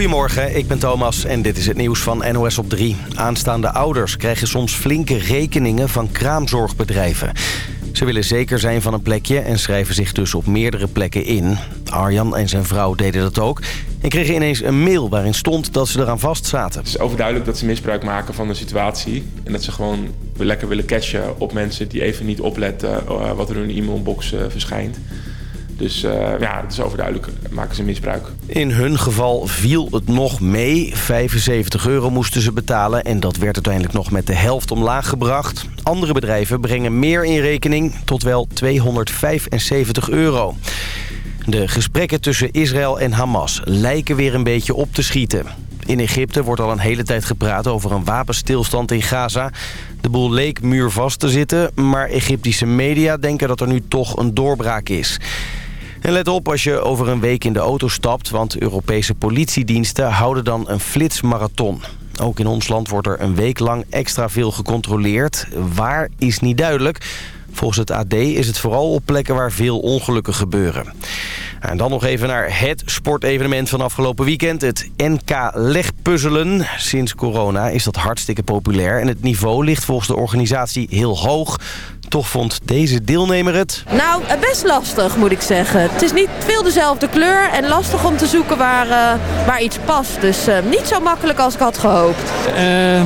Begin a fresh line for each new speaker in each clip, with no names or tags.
Goedemorgen, ik ben Thomas en dit is het nieuws van NOS op 3. Aanstaande ouders krijgen soms flinke rekeningen van kraamzorgbedrijven. Ze willen zeker zijn van een plekje en schrijven zich dus op meerdere plekken in. Arjan en zijn vrouw deden dat ook en kregen ineens een mail waarin stond dat ze eraan vast zaten.
Het is overduidelijk dat ze misbruik maken van de situatie. En dat ze gewoon lekker willen cashen op mensen die even niet opletten eh, wat er in hun e-mailbox uh, verschijnt. Dus uh, ja, het is overduidelijk, maken ze misbruik.
In hun geval viel het nog mee. 75 euro moesten ze betalen en dat werd uiteindelijk nog met de helft omlaag gebracht. Andere bedrijven brengen meer in rekening, tot wel 275 euro. De gesprekken tussen Israël en Hamas lijken weer een beetje op te schieten. In Egypte wordt al een hele tijd gepraat over een wapenstilstand in Gaza. De boel leek muurvast te zitten, maar Egyptische media denken dat er nu toch een doorbraak is. En let op als je over een week in de auto stapt... want Europese politiediensten houden dan een flitsmarathon. Ook in ons land wordt er een week lang extra veel gecontroleerd. Waar is niet duidelijk... Volgens het AD is het vooral op plekken waar veel ongelukken gebeuren. En dan nog even naar het sportevenement van afgelopen weekend. Het NK Legpuzzelen. Sinds corona is dat hartstikke populair. En het niveau ligt volgens de organisatie heel hoog. Toch vond deze deelnemer het...
Nou, best lastig moet ik zeggen. Het is niet veel dezelfde kleur en lastig om te zoeken waar, uh, waar iets past. Dus uh, niet zo makkelijk als ik had gehoopt.
Uh,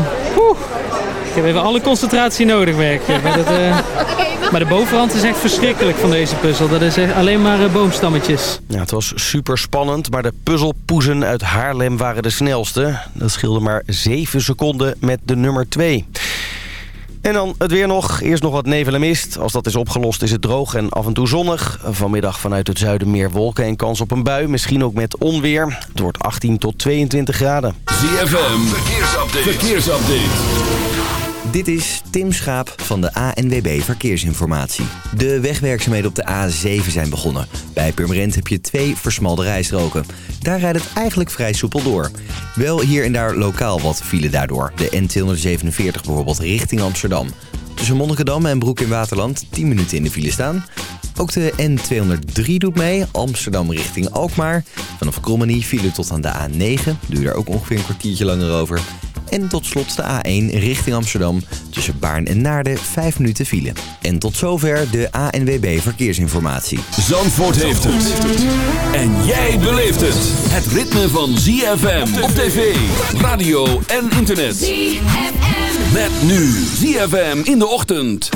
ik heb even alle concentratie nodig, werk maar, dat, uh, maar de bovenhand is echt verschrikkelijk van deze puzzel. Dat is echt alleen maar uh, boomstammetjes.
Ja, het was super spannend, maar de puzzelpoezen uit Haarlem waren de snelste. Dat scheelde maar 7 seconden met de nummer 2. En dan het weer nog. Eerst nog wat nevel en mist. Als dat is opgelost is het droog en af en toe zonnig. Vanmiddag vanuit het zuiden meer wolken en kans op een bui. Misschien ook met onweer. Het wordt 18 tot 22 graden.
ZFM, verkeersupdate. verkeersupdate.
Dit is Tim Schaap van de ANWB Verkeersinformatie. De wegwerkzaamheden op de A7 zijn begonnen. Bij Purmerend heb je twee versmalde rijstroken. Daar rijdt het eigenlijk vrij soepel door. Wel hier en daar lokaal wat file daardoor. De N247 bijvoorbeeld richting Amsterdam. Tussen Monnikendam en Broek in Waterland 10 minuten in de file staan. Ook de N203 doet mee, Amsterdam richting Alkmaar. Vanaf Krommenie file tot aan de A9, duurt er ook ongeveer een kwartiertje langer over. En tot slot de A1 richting Amsterdam. Tussen Baarn en Naarden 5 minuten file. En tot zover de ANWB Verkeersinformatie.
Zandvoort heeft het. En jij beleeft het. Het ritme van ZFM op tv, radio en internet. ZFM. Met nu ZFM in de ochtend.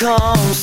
comes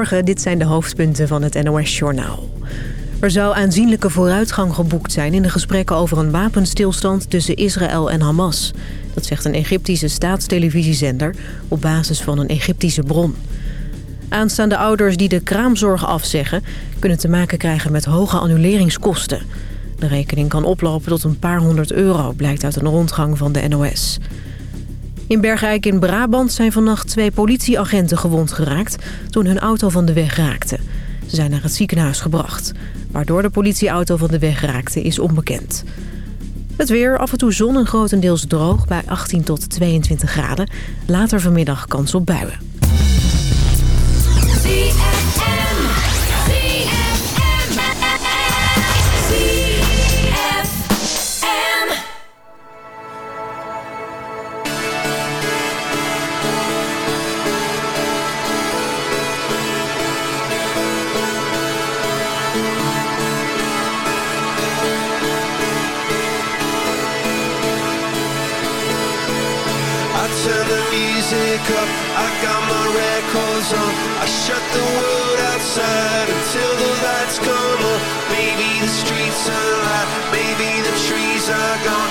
Dit zijn de hoofdpunten van het NOS-journaal. Er zou aanzienlijke vooruitgang geboekt zijn in de gesprekken over een wapenstilstand tussen Israël en Hamas. Dat zegt een Egyptische staatstelevisiezender op basis van een Egyptische bron. Aanstaande ouders die de kraamzorg afzeggen... kunnen te maken krijgen met hoge annuleringskosten. De rekening kan oplopen tot een paar honderd euro, blijkt uit een rondgang van de NOS. In Bergijk in Brabant zijn vannacht twee politieagenten gewond geraakt... toen hun auto van de weg raakte. Ze zijn naar het ziekenhuis gebracht. Waardoor de politieauto van de weg raakte is onbekend. Het weer, af en toe zon en grotendeels droog bij 18 tot 22 graden. Later vanmiddag kans op buien.
Are gone.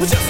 우측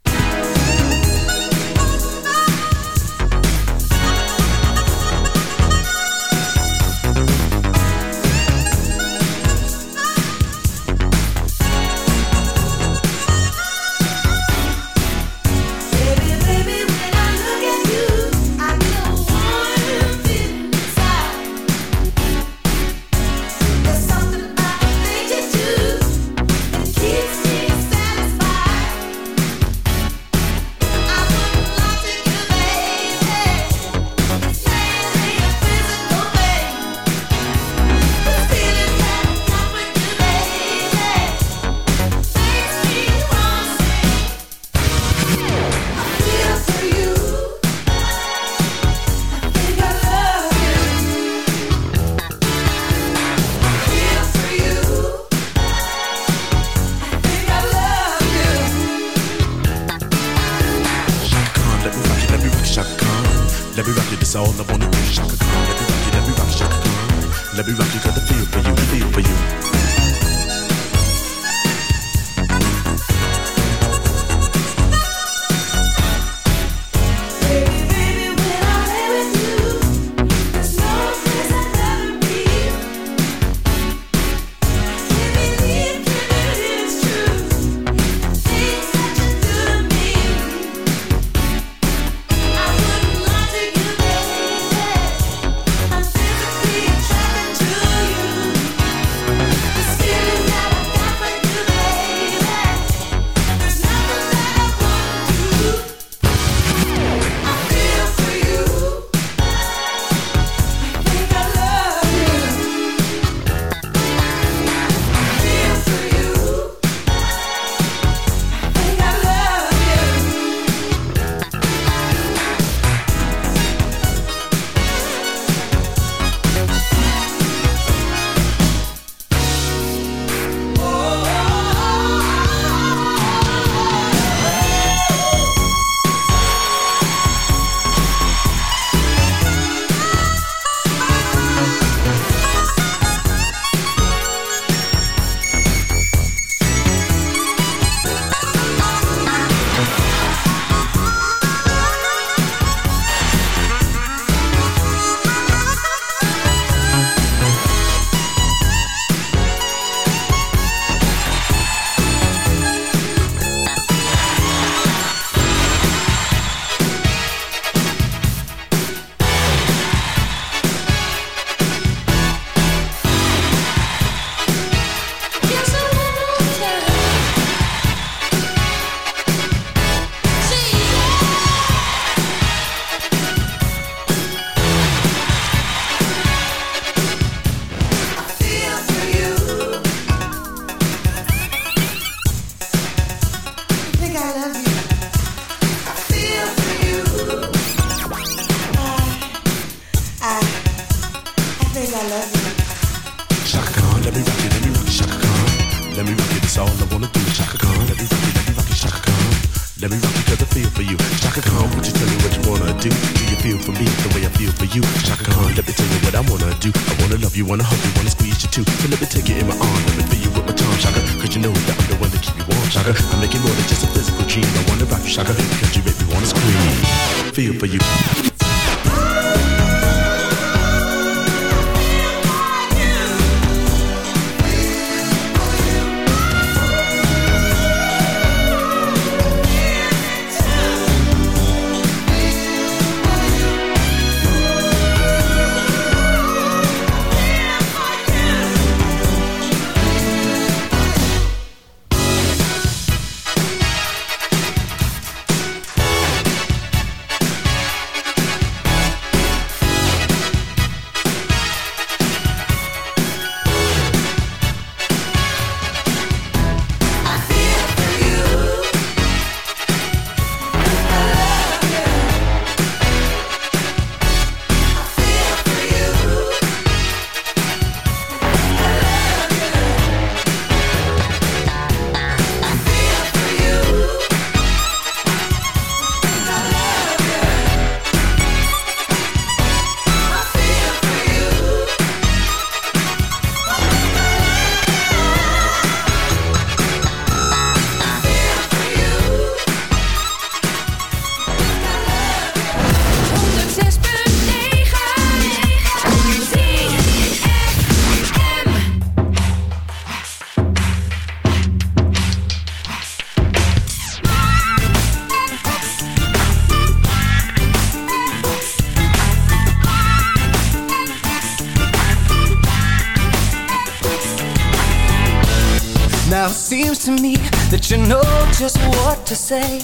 to
say.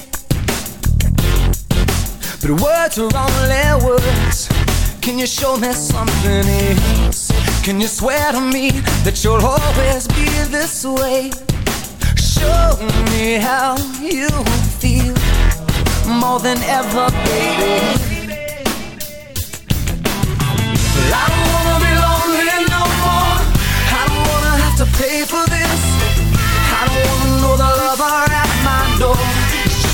But words are only words. Can you show me something else? Can you swear to me that you'll always be this way? Show me how you feel more than ever, baby. I don't wanna be lonely no more. I don't wanna have to pay for this I don't wanna know the lover at my door